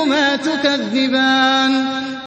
ربكما تكذبان.